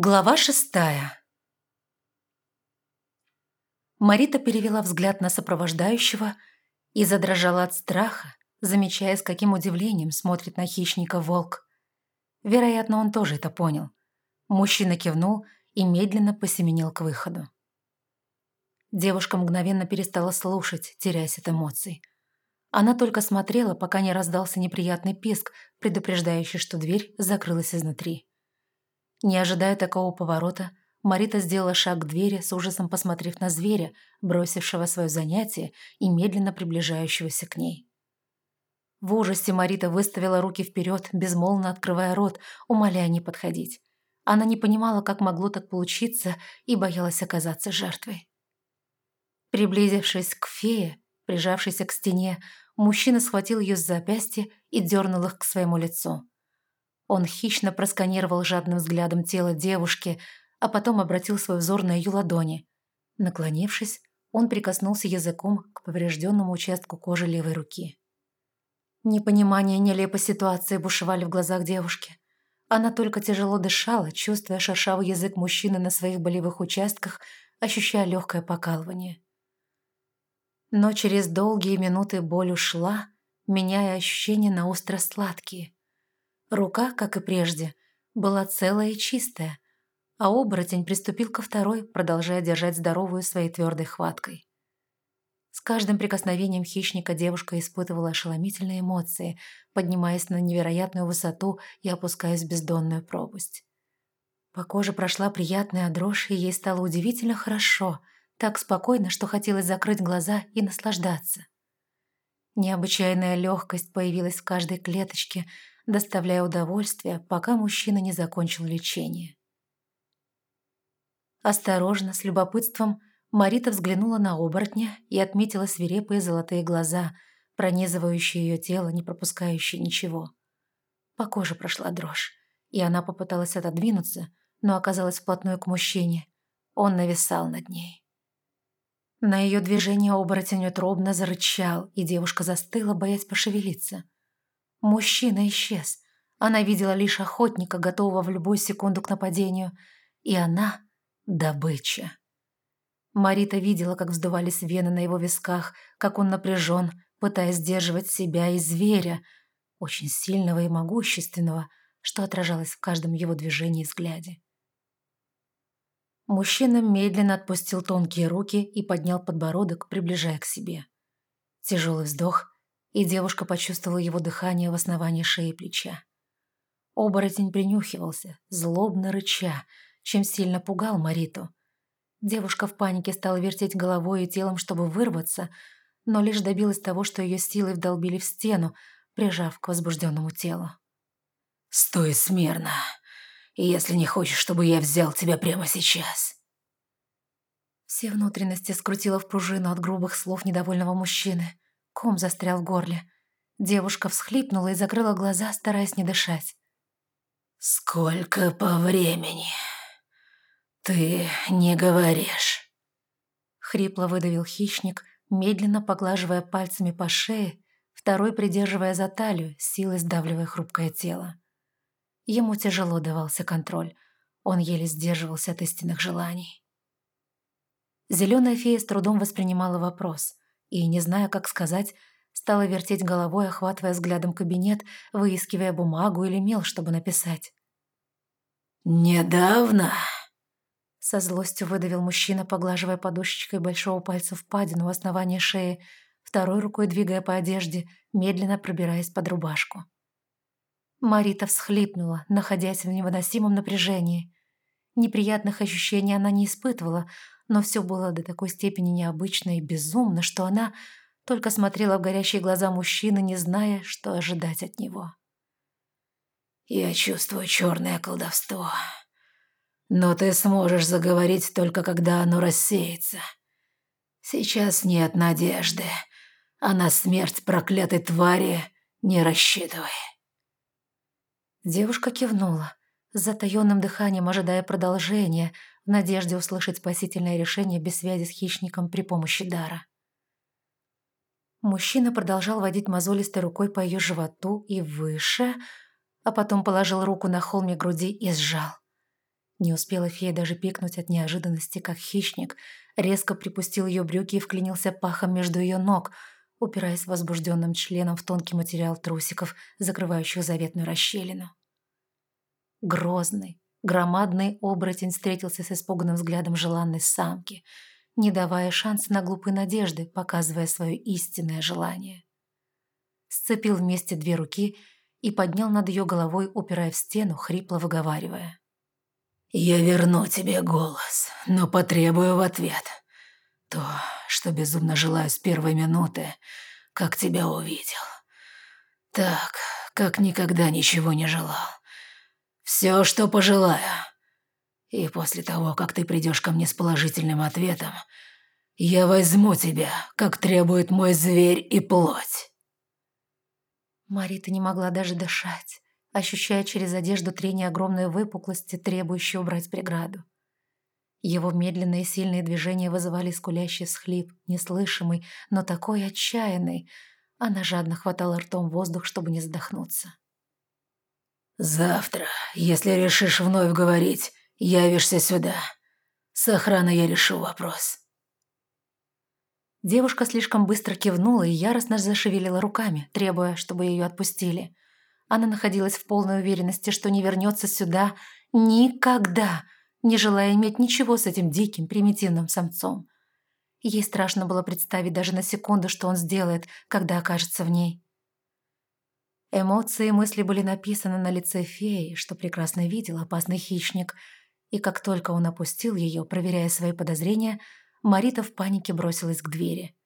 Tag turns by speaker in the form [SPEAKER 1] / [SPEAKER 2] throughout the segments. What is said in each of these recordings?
[SPEAKER 1] Глава шестая Марита перевела взгляд на сопровождающего и задрожала от страха, замечая, с каким удивлением смотрит на хищника волк. Вероятно, он тоже это понял. Мужчина кивнул и медленно посеменил к выходу. Девушка мгновенно перестала слушать, теряясь от эмоций. Она только смотрела, пока не раздался неприятный писк, предупреждающий, что дверь закрылась изнутри. Не ожидая такого поворота, Марита сделала шаг к двери, с ужасом посмотрев на зверя, бросившего свое занятие и медленно приближающегося к ней. В ужасе Марита выставила руки вперед, безмолвно открывая рот, умоляя не подходить. Она не понимала, как могло так получиться, и боялась оказаться жертвой. Приблизившись к фее, прижавшейся к стене, мужчина схватил ее с запястья и дернул их к своему лицу. Он хищно просканировал жадным взглядом тело девушки, а потом обратил свой взор на ее ладони. Наклонившись, он прикоснулся языком к поврежденному участку кожи левой руки. Непонимание нелепой ситуации бушевали в глазах девушки. Она только тяжело дышала, чувствуя шершавый язык мужчины на своих болевых участках, ощущая легкое покалывание. Но через долгие минуты боль ушла, меняя ощущения на остро-сладкие – Рука, как и прежде, была целая и чистая, а оборотень приступил ко второй, продолжая держать здоровую своей твердой хваткой. С каждым прикосновением хищника девушка испытывала ошеломительные эмоции, поднимаясь на невероятную высоту и опускаясь в бездонную пропасть. По коже прошла приятная дрожь, и ей стало удивительно хорошо, так спокойно, что хотелось закрыть глаза и наслаждаться. Необычайная легкость появилась в каждой клеточке, доставляя удовольствие, пока мужчина не закончил лечение. Осторожно, с любопытством, Марита взглянула на оборотня и отметила свирепые золотые глаза, пронизывающие ее тело, не пропускающие ничего. По коже прошла дрожь, и она попыталась отодвинуться, но оказалась вплотную к мужчине. Он нависал над ней. На ее движение оборотень утробно зарычал, и девушка застыла, боясь пошевелиться – Мужчина исчез. Она видела лишь охотника, готового в любую секунду к нападению. И она — добыча. Марита видела, как вздувались вены на его висках, как он напряжен, пытаясь сдерживать себя и зверя, очень сильного и могущественного, что отражалось в каждом его движении и взгляде. Мужчина медленно отпустил тонкие руки и поднял подбородок, приближая к себе. Тяжелый вздох, и девушка почувствовала его дыхание в основании шеи и плеча. Оборотень принюхивался, злобно рыча, чем сильно пугал Мариту. Девушка в панике стала вертеть головой и телом, чтобы вырваться, но лишь добилась того, что ее силой вдолбили в стену, прижав к возбужденному телу.
[SPEAKER 2] «Стой смирно, если не хочешь, чтобы я взял тебя прямо сейчас».
[SPEAKER 1] Все внутренности скрутило в пружину от грубых слов недовольного мужчины. Ком застрял в горле. Девушка всхлипнула и закрыла глаза, стараясь не дышать.
[SPEAKER 2] «Сколько по времени? Ты не говоришь?»
[SPEAKER 1] Хрипло выдавил хищник, медленно поглаживая пальцами по шее, второй придерживая за талию, силой сдавливая хрупкое тело. Ему тяжело давался контроль, он еле сдерживался от истинных желаний. Зеленая фея с трудом воспринимала вопрос и, не зная, как сказать, стала вертеть головой, охватывая взглядом кабинет, выискивая бумагу или мел, чтобы написать.
[SPEAKER 2] «Недавно?»
[SPEAKER 1] Со злостью выдавил мужчина, поглаживая подушечкой большого пальца впадину у основания шеи, второй рукой двигая по одежде, медленно пробираясь под рубашку. Марита всхлипнула, находясь в невыносимом напряжении. Неприятных ощущений она не испытывала, но все было до такой степени необычно и безумно, что она только смотрела в горящие глаза мужчины, не зная, что ожидать от него.
[SPEAKER 2] «Я чувствую черное колдовство, но ты сможешь заговорить только когда оно рассеется. Сейчас нет надежды, а на смерть проклятой твари не рассчитывай».
[SPEAKER 1] Девушка кивнула, с затаённым дыханием ожидая продолжения, в надежде услышать спасительное решение без связи с хищником при помощи дара. Мужчина продолжал водить мозолистой рукой по ее животу и выше, а потом положил руку на холме груди и сжал. Не успела фея даже пикнуть от неожиданности, как хищник резко припустил ее брюки и вклинился пахом между ее ног, упираясь возбужденным членом в тонкий материал трусиков, закрывающих заветную расщелину. Грозный, громадный оборотень встретился с испуганным взглядом желанной самки, не давая шанса на глупые надежды, показывая свое истинное желание. Сцепил вместе две руки и поднял над ее головой, упирая в стену, хрипло выговаривая.
[SPEAKER 2] «Я верну тебе голос, но потребую в ответ то, что безумно желаю с первой минуты, как тебя увидел. Так, как никогда ничего не желал. Все, что пожелаю. И после того, как ты придешь ко мне с положительным ответом, я возьму тебя, как требует мой зверь и плоть.
[SPEAKER 1] Марита не могла даже дышать, ощущая через одежду трение огромной выпуклости, требующей убрать преграду. Его медленные сильные движения вызывали скулящий схлип, неслышимый, но такой отчаянный. Она жадно хватала ртом воздух, чтобы не задохнуться.
[SPEAKER 2] «Завтра, если решишь вновь говорить, явишься сюда. С охраной я решу вопрос».
[SPEAKER 1] Девушка слишком быстро кивнула и яростно зашевелила руками, требуя, чтобы ее отпустили. Она находилась в полной уверенности, что не вернется сюда никогда, не желая иметь ничего с этим диким, примитивным самцом. Ей страшно было представить даже на секунду, что он сделает, когда окажется в ней. Эмоции и мысли были написаны на лице феи, что прекрасно видел опасный хищник, и как только он опустил ее, проверяя свои подозрения, Марита в панике бросилась к двери.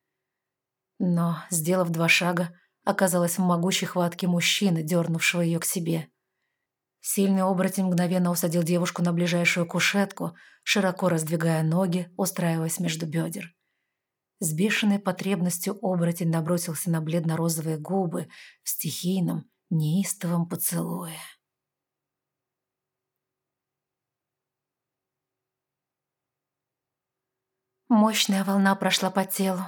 [SPEAKER 1] Но, сделав два шага, оказалась в могучей хватке мужчины, дернувшего ее к себе. Сильный оборотень мгновенно усадил девушку на ближайшую кушетку, широко раздвигая ноги, устраиваясь между бедер. С бешеной потребностью оборотень набросился на бледно-розовые губы в стихийном, неистовом поцелуе. Мощная волна прошла по телу,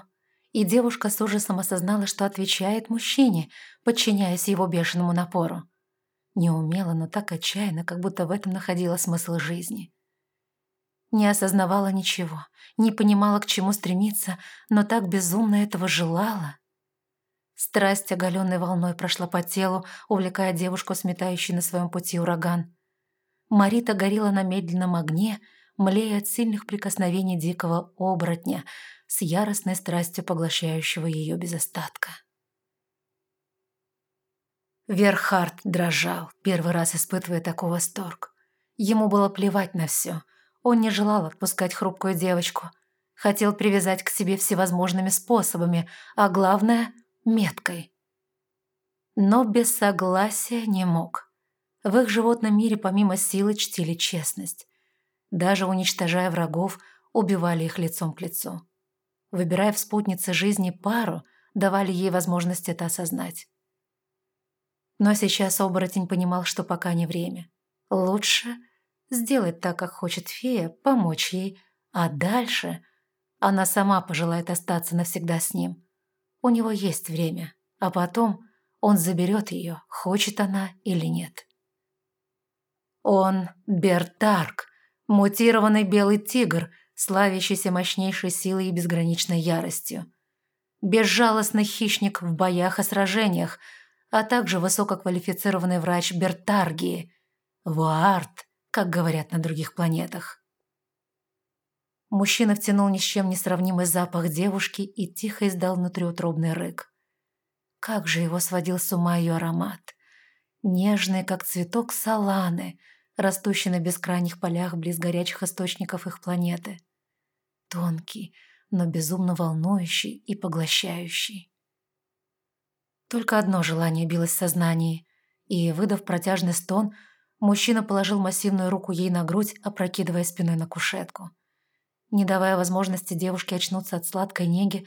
[SPEAKER 1] и девушка с ужасом осознала, что отвечает мужчине, подчиняясь его бешеному напору. Неумело, но так отчаянно, как будто в этом находила смысл жизни. Не осознавала ничего, не понимала, к чему стремиться, но так безумно этого желала. Страсть оголенной волной прошла по телу, увлекая девушку, сметающей на своем пути ураган. Марита горела на медленном огне, млея от сильных прикосновений дикого оборотня, с яростной страстью поглощающего ее без остатка. Верхард дрожал, первый раз испытывая такой восторг. Ему было плевать на все — он не желал отпускать хрупкую девочку. Хотел привязать к себе всевозможными способами, а главное – меткой. Но без согласия не мог. В их животном мире помимо силы чтили честность. Даже уничтожая врагов, убивали их лицом к лицу. Выбирая в спутнице жизни пару, давали ей возможность это осознать. Но сейчас оборотень понимал, что пока не время. Лучше – сделать так, как хочет фея, помочь ей, а дальше она сама пожелает остаться навсегда с ним. У него есть время, а потом он заберет ее, хочет она или нет. Он Бертарк, мутированный белый тигр, славящийся мощнейшей силой и безграничной яростью. Безжалостный хищник в боях и сражениях, а также высококвалифицированный врач Бертаргии, Вуарт, как говорят на других планетах. Мужчина втянул ни с чем не сравнимый запах девушки и тихо издал внутриутробный рык. Как же его сводил с ума ее аромат. Нежный, как цветок саланы, растущий на бескрайних полях близ горячих источников их планеты. Тонкий, но безумно волнующий и поглощающий. Только одно желание билось в сознании, и, выдав протяжный стон, Мужчина положил массивную руку ей на грудь, опрокидывая спиной на кушетку. Не давая возможности девушке очнуться от сладкой неги,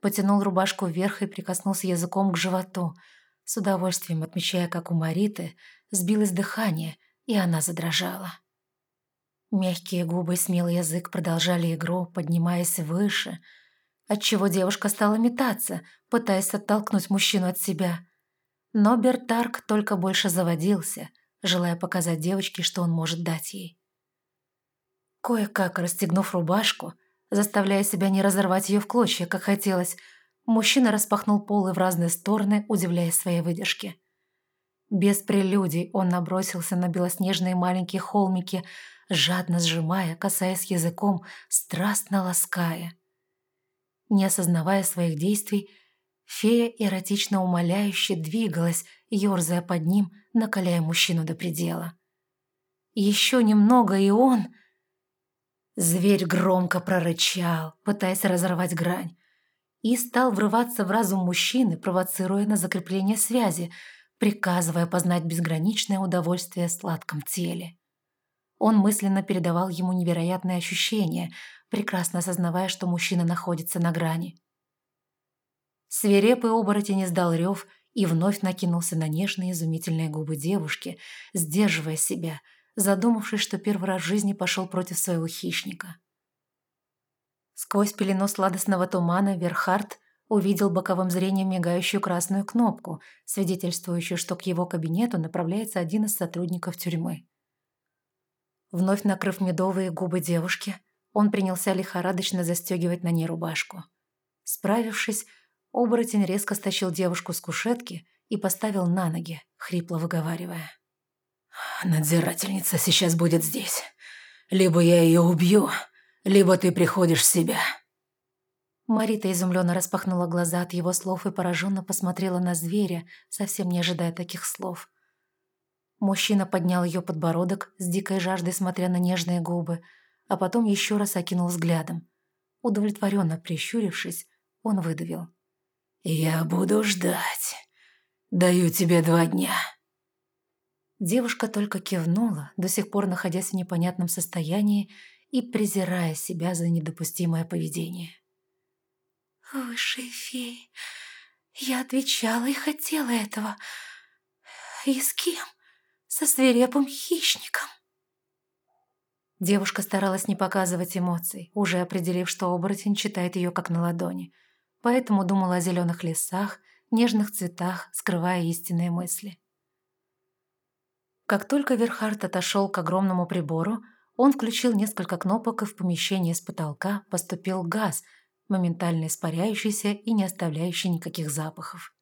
[SPEAKER 1] потянул рубашку вверх и прикоснулся языком к животу, с удовольствием отмечая, как у Мариты сбилось дыхание, и она задрожала. Мягкие губы и смелый язык продолжали игру, поднимаясь выше, отчего девушка стала метаться, пытаясь оттолкнуть мужчину от себя. Но Бертарк только больше заводился – желая показать девочке, что он может дать ей. Кое-как расстегнув рубашку, заставляя себя не разорвать ее в клочья, как хотелось, мужчина распахнул полы в разные стороны, удивляясь своей выдержке. Без прелюдий он набросился на белоснежные маленькие холмики, жадно сжимая, касаясь языком, страстно лаская. Не осознавая своих действий, фея эротично умоляюще двигалась, ерзая под ним, накаляя мужчину до предела. Еще немного, и он... Зверь громко прорычал, пытаясь разорвать грань, и стал врываться в разум мужчины, провоцируя на закрепление связи, приказывая познать безграничное удовольствие в сладком теле. Он мысленно передавал ему невероятные ощущения, прекрасно осознавая, что мужчина находится на грани. Свирепый оборотень издал рев и вновь накинулся на нежные изумительные губы девушки, сдерживая себя – задумавшись, что первый раз в жизни пошел против своего хищника. Сквозь пелену сладостного тумана Верхард увидел боковым зрением мигающую красную кнопку, свидетельствующую, что к его кабинету направляется один из сотрудников тюрьмы. Вновь накрыв медовые губы девушки, он принялся лихорадочно застегивать на ней рубашку. Справившись, оборотень резко стащил девушку с кушетки и поставил на ноги, хрипло выговаривая.
[SPEAKER 2] Надзирательница сейчас будет здесь. Либо я ее убью, либо ты приходишь в себя».
[SPEAKER 1] Марита изумленно распахнула глаза от его слов и пораженно посмотрела на зверя, совсем не ожидая таких слов. Мужчина поднял ее подбородок с дикой жаждой, смотря на нежные губы, а потом еще раз окинул взглядом. Удовлетворенно прищурившись, он выдавил.
[SPEAKER 2] «Я буду ждать. Даю тебе два дня».
[SPEAKER 1] Девушка только кивнула, до сих пор находясь в непонятном состоянии и презирая себя за недопустимое поведение. «Высшие феи, я отвечала и хотела этого. И с кем? Со свирепым хищником». Девушка старалась не показывать эмоций, уже определив, что оборотень читает ее как на ладони, поэтому думала о зеленых лесах, нежных цветах, скрывая истинные мысли. Как только Верхард отошел к огромному прибору, он включил несколько кнопок, и в помещение с потолка поступил газ, моментально испаряющийся и не оставляющий никаких запахов.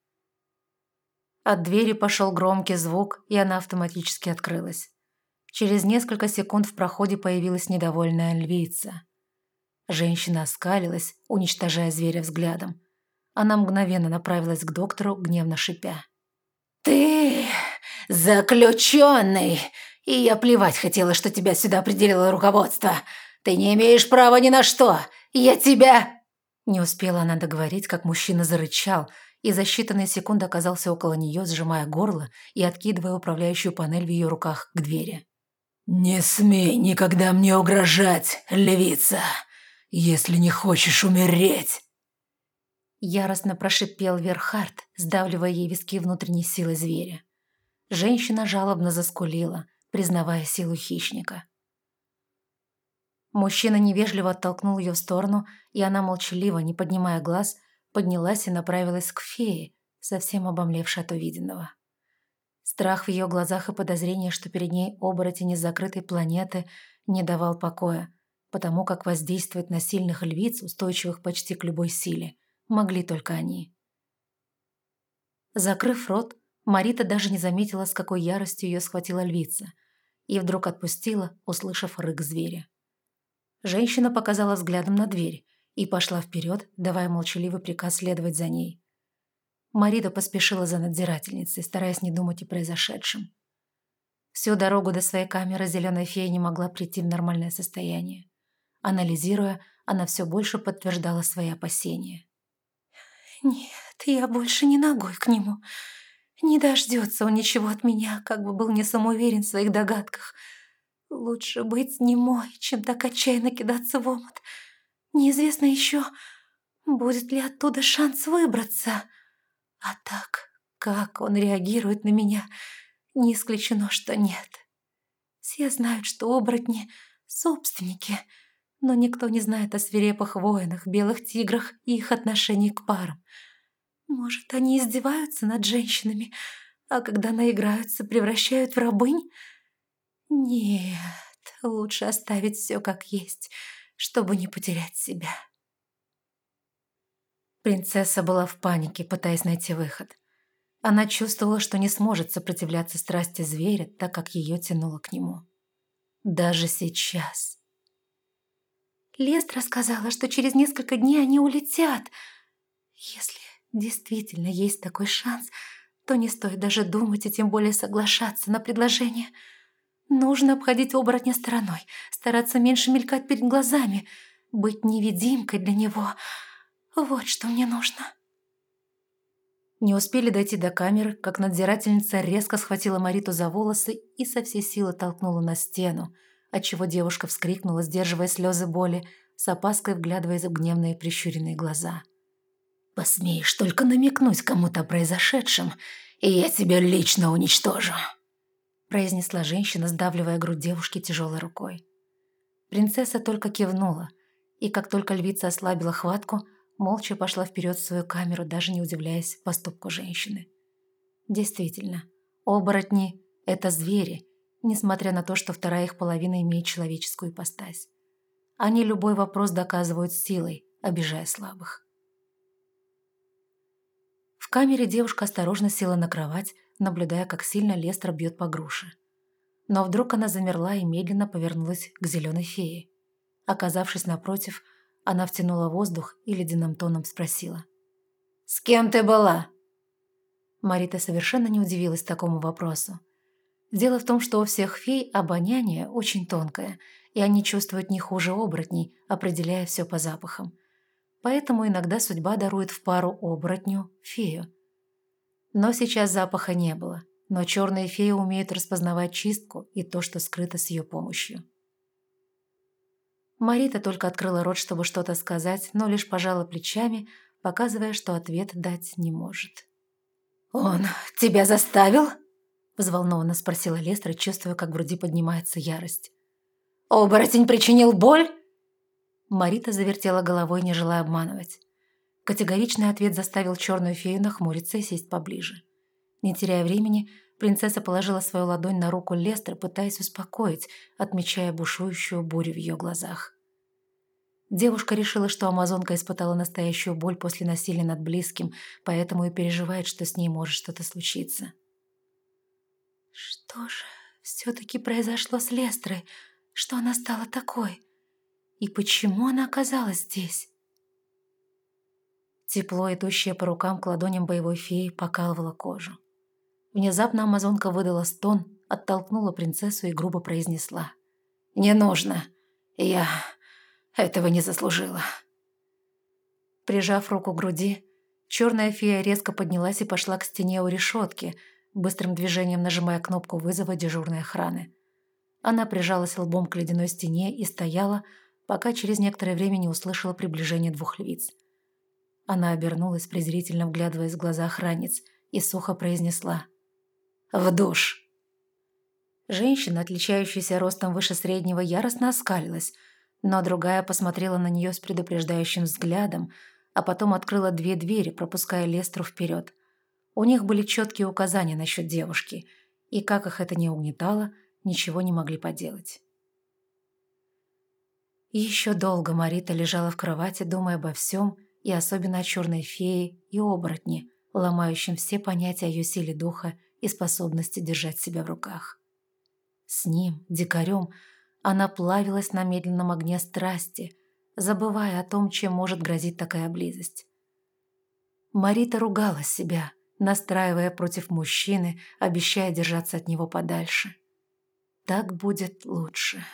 [SPEAKER 1] От двери пошел громкий звук, и она автоматически открылась. Через несколько секунд в проходе появилась недовольная львица. Женщина оскалилась, уничтожая зверя взглядом. Она мгновенно направилась к доктору, гневно шипя.
[SPEAKER 2] «Ты заключенный! И я плевать хотела, что тебя сюда определило руководство. Ты не имеешь права ни на что! Я тебя...»
[SPEAKER 1] Не успела она договорить, как мужчина зарычал, и за считанные секунды оказался около нее, сжимая горло и откидывая управляющую панель в ее руках к двери.
[SPEAKER 2] «Не смей никогда мне угрожать, львица, если не хочешь умереть!»
[SPEAKER 1] Яростно прошипел Верхард, сдавливая ей виски внутренней силы зверя. Женщина жалобно заскулила, признавая силу хищника. Мужчина невежливо оттолкнул ее в сторону, и она молчаливо, не поднимая глаз, поднялась и направилась к фее, совсем обомлевшей от увиденного. Страх в ее глазах и подозрение, что перед ней оборотень из закрытой планеты, не давал покоя, потому как воздействовать на сильных львиц, устойчивых почти к любой силе, могли только они. Закрыв рот, Марита даже не заметила, с какой яростью ее схватила львица, и вдруг отпустила, услышав рык зверя. Женщина показала взглядом на дверь и пошла вперед, давая молчаливый приказ следовать за ней. Марита поспешила за надзирательницей, стараясь не думать о произошедшем. Всю дорогу до своей камеры зеленая фея не могла прийти в нормальное состояние. Анализируя, она все больше подтверждала свои опасения. «Нет, я больше не ногой к нему. Не дождется он ничего от меня, как бы был не самоуверен в своих догадках. Лучше быть немой, чем так отчаянно кидаться в омут. Неизвестно еще, будет ли оттуда шанс выбраться. А так, как он реагирует на меня, не исключено, что нет. Все знают, что оборотни — собственники, но никто не знает о свирепых воинах, белых тиграх и их отношении к парам. Может, они издеваются над женщинами, а когда наиграются, превращают в рабынь? Нет, лучше оставить все как есть, чтобы не потерять себя. Принцесса была в панике, пытаясь найти выход. Она чувствовала, что не сможет сопротивляться страсти зверя, так как ее тянуло к нему. Даже сейчас. Лест рассказала, что через несколько дней они улетят. Если действительно есть такой шанс, то не стоит даже думать и тем более соглашаться на предложение. Нужно обходить оборотня стороной, стараться меньше мелькать перед глазами, быть невидимкой для него. Вот что мне нужно. Не успели дойти до камеры, как надзирательница резко схватила Мариту за волосы и со всей силы толкнула на стену, отчего девушка вскрикнула, сдерживая слезы боли, с опаской вглядываясь в гневные прищуренные глаза.
[SPEAKER 2] «Посмеешь только намекнуть кому-то произошедшем, и я тебя лично уничтожу», произнесла женщина, сдавливая грудь девушки тяжелой рукой.
[SPEAKER 1] Принцесса только кивнула, и как только львица ослабила хватку, молча пошла вперед в свою камеру, даже не удивляясь поступку женщины. Действительно, оборотни – это звери, несмотря на то, что вторая их половина имеет человеческую ипостась. Они любой вопрос доказывают силой, обижая слабых. В камере девушка осторожно села на кровать, наблюдая, как сильно Лестер бьет по груше. Но вдруг она замерла и медленно повернулась к зеленой фее. Оказавшись напротив, она втянула воздух и ледяным тоном спросила. «С кем ты была?» Марита совершенно не удивилась такому вопросу. Дело в том, что у всех фей обоняние очень тонкое, и они чувствуют не хуже оборотней, определяя все по запахам. Поэтому иногда судьба дарует в пару оборотню фею. Но сейчас запаха не было, но черные феи умеют распознавать чистку и то, что скрыто с ее помощью. Марита только открыла рот, чтобы что-то сказать, но лишь пожала плечами, показывая, что ответ дать не может.
[SPEAKER 2] «Он тебя заставил?»
[SPEAKER 1] Взволнованно спросила Лестра, чувствуя, как в груди поднимается ярость.
[SPEAKER 2] «Оборотень причинил боль?»
[SPEAKER 1] Марита завертела головой, не желая обманывать. Категоричный ответ заставил черную фею нахмуриться и сесть поближе. Не теряя времени, принцесса положила свою ладонь на руку Лестры, пытаясь успокоить, отмечая бушующую бурю в ее глазах. Девушка решила, что амазонка испытала настоящую боль после насилия над близким, поэтому и переживает, что с ней может что-то случиться. Что же все-таки произошло с Лестрой, что она стала такой? И почему она оказалась здесь? Тепло, идущее по рукам к ладоням боевой феи, покалывало кожу. Внезапно амазонка выдала стон, оттолкнула принцессу и грубо произнесла.
[SPEAKER 2] «Не нужно. Я этого не заслужила».
[SPEAKER 1] Прижав руку к груди, черная фея резко поднялась и пошла к стене у решетки – быстрым движением нажимая кнопку вызова дежурной охраны. Она прижалась лбом к ледяной стене и стояла, пока через некоторое время не услышала приближение двух львиц. Она обернулась, презрительно вглядываясь в глаза охранниц, и сухо произнесла «В душ!». Женщина, отличающаяся ростом выше среднего, яростно оскалилась, но другая посмотрела на нее с предупреждающим взглядом, а потом открыла две двери, пропуская Лестру вперед – у них были четкие указания насчет девушки, и как их это не угнетало, ничего не могли поделать. Еще долго Марита лежала в кровати, думая обо всем, и особенно о черной фее и оборотне, ломающем все понятия о ее силе духа и способности держать себя в руках. С ним, дикарем, она плавилась на медленном огне страсти, забывая о том, чем может грозить такая близость. Марита ругала себя – настраивая против мужчины, обещая держаться от него подальше. Так будет лучше.